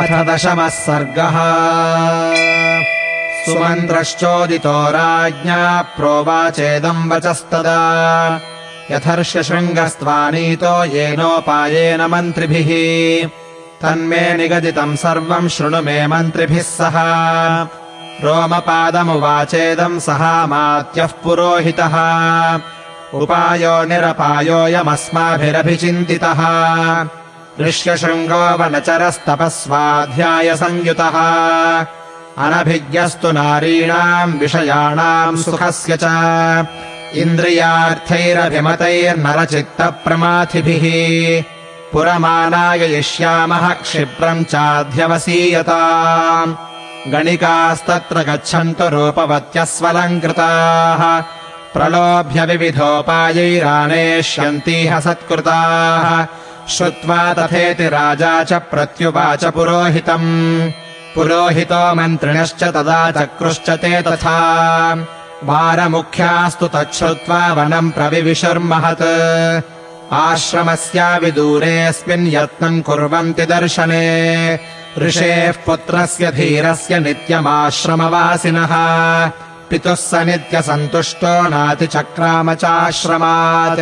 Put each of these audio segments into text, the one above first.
अथ दशमः सर्गः। सुमन्त्रश्चोदितो राज्ञा प्रोवाचेदम् वचस्तदा। यथर्षशृङ्गस्त्वानीतो येनोपायेन मन्त्रिभिः। तन्मे निगदितम् सर्वम् शृणु मे मन्त्रिभिः सह। रोमपादमुवाचेदम् सहामात्यः पुरोहितः। उपायो निरपायोऽयमस्माभिरभिचिन्तितः ऋष्यशृङ्गो वनचरस्तपस्वाध्यायसंयुतः अनभिज्ञस्तु नारीणाम् विषयाणाम् सुखस्य च। इन्द्रियार्थैरभिमतैर्नरचित्तप्रमाथिभिः। पुरमानाययिष्यामः क्षिप्रम् चाध्यवसीयता। गणिकास्तत्र गच्छन्तु रूपवत्यस्वलङ्कृताः। प्रलोभ्य विविधोपायैरानेष्यन्तीह सत्कृताः श्रुत्वा तथेति राजा च प्रत्युवाच पुरोहितम्। पुरोहितो मन्त्रिणश्च तदा चक्रुश्च ते तथा। वारमुख्यास्तु तच्छ्रुत्वा वनम् प्रविविशुर्महत्। आश्रमस्याविदूरेऽस्मिन् यत्नम् कुर्वन्ति दर्शने। ऋषेः पुत्रस्य धीरस्य नित्यमाश्रमवासिनः। पितुः स नित्यसन्तुष्टो नातिचक्राम चाश्रमात्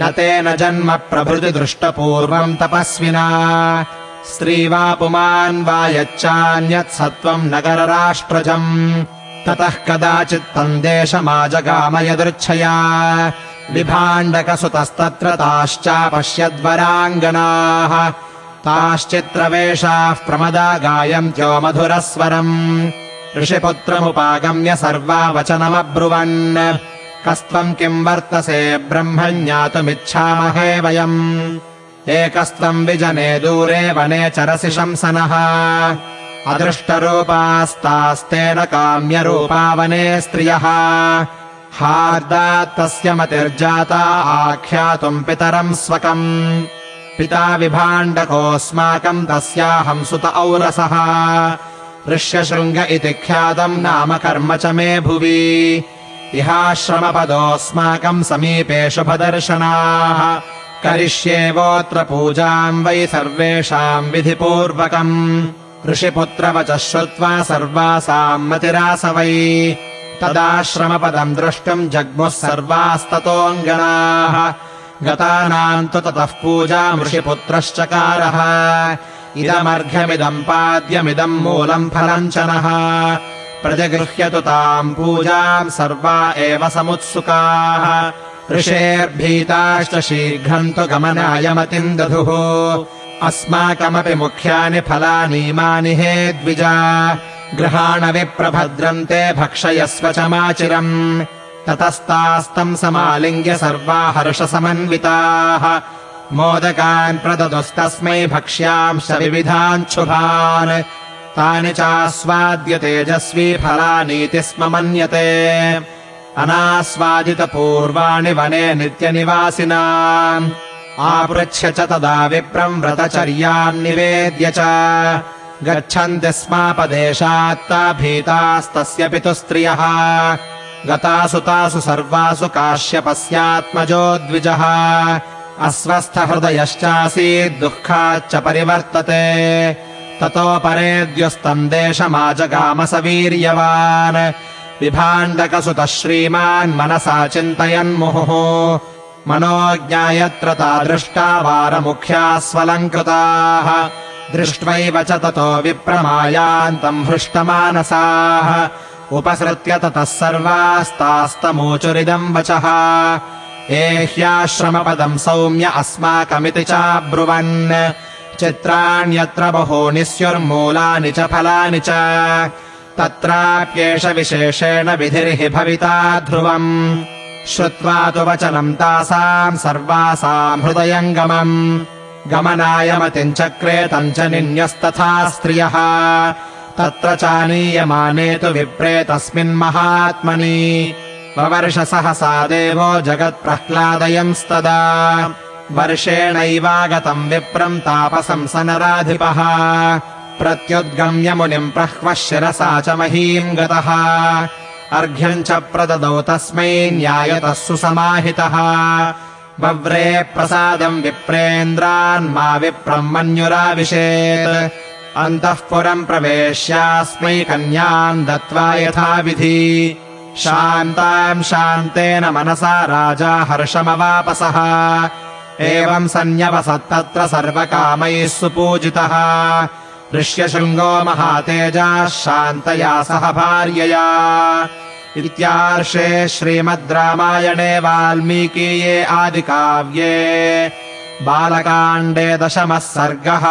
न तेन जन्म प्रभृति दृष्टपूर्वम् तपस्विना। स्त्री वा पुमान् वा यच्चान्यत् सत्त्वम् नगरराष्ट्रजम्। ततः कदाचित् तन्देशमाजगाम यदृच्छया विभाण्डकसुतस्तत्र ताश्चापश्यद्वराङ्गनाः। ताश्चित्रवेषाः प्रमदा गायन्त्यो मधुरस्वरम्। ऋषिपुत्रमुपागम्य सर्वा वचनमब्रुवन् कस्त्वम् किम् वर्तसे ब्रह्म ज्ञातुमिच्छामहे वयम्? एकस्त्वम् विजने दूरे वने चरसि शंसनः। अदृष्टरूपास्तास्तेन काम्यरूपा वने स्त्रियः। हार्दात्तस्य मतिर्जाता आख्यातुम् पितरम् स्वकम्। पिता विभाण्डकोऽस्माकम् तस्याहम् सुत औरसः। ऋष्यशृङ्ग इति ख्यातम् नाम कर्म च मे भुवि इहाश्रमपदोऽस्माकम् समीपे शुभदर्शनाः। करिष्येवोऽत्र पूजाम् वै सर्वेषाम् विधिपूर्वकम्। ऋषिपुत्रवचः श्रुत्वा सर्वासाम् मतिरास वै तदाश्रमपदम् द्रष्टुम् जग्मुः सर्वास्ततोऽङ्गनाः। गतानाम् तु ततः पूजाम् ऋषिपुत्रश्चकारः। इदमर्घ्यमिदम् पाद्यमिदम् मूलम् फलम् च नः प्रतिगृह्यतु ताम् पूजाम् सर्वा एव समुत्सुकाः। ऋषेर्भीताश्च शीघ्रम् तु गमनाय मतिम् दधुः अस्माकमपि मुख्यानि फलानीमानि हे द्विजा। ते भक्षयस्व च माचिरम्। ततस्तास्तम् समालिङ्ग्य सर्वा हर्षसमन्विताः मोदकान् प्रददुस्तस्मै भक्ष्यांश विविधान् शुभान् तानि चास्वाद्य तेजस्वी फलानीति स्म मन्यते। अनास्वादितपूर्वाणि वने नित्यनिवासिना आपृच्छ्य च तदा विप्रम् व्रतचर्यान्निवेद्य च। गच्छन्ति स्मापदेशात्ता भीतास्तस्य पितुस्त्रियः। गतासु तासु सर्वासु काश्यपस्यात्मजो द्विजः। अस्वस्थहृदयश्चासीत् दुःखाच्च परिवर्तते ततोपरेद्युस्तम् देशमाजगाम स वीर्यवान् विभाण्डकसुतः श्रीमान् मनसा चिन्तयन्मुहुः। मनोज्ञायत्र तादृष्टा वारमुख्यास्वलङ्कृताः। दृष्ट्वैव च ततो विप्रमायान्तम् हृष्टमानसाः। उपसृत्य ततः सर्वास्तास्तमूचुरिदम् वचः। एह्याश्रमपदम् सौम्य अस्माकमिति चाब्रुवन् चित्राण्यत्र बहूनि स्युर्मूलानि च फलानि च। तत्राप्येष विशेषेण विधिर्हि भविता ध्रुवम्। श्रुत्वा तु वचनम् तासाम् सर्वासाम् हृदयङ्गमम्। गमनाय मतिम् चक्रे तम् च निन्यस्तथा स्त्रियः। तत्र चानीयमाने तु विप्रे तस्मिन्महात्मनि ववर्ष सहसा देवो जगत्प्रह्लादयंस्तदा वर्षेणैवागतम् विप्रम् तापसम् स नराधिपः प्रत्युद्गम्य मुनिम् प्रह्वः शिरसा च महीम् गतः। अर्घ्यम् च प्रददौ तस्मै न्यायतः सुसमाहितः। वव्रे प्रसादम् विप्रेन्द्रान् मा विप्रम् मन्युराविशेत् अन्तःपुरम् प्रवेश्यास्मै कन्याम् दत्त्वा यथाविधि। शान्ताम् शान्तेन मनसा राजा हर्षमवापसः एवम् सन्न्यवसत्तत्र सर्वकामैः सुपूजितः। ऋष्यशृङ्गो महातेजाः शान्तया सह भार्यया। इत्यार्षे श्रीमद् रामायणे वाल्मीकीये आदिकाव्ये बालकाण्डे दशमः सर्गः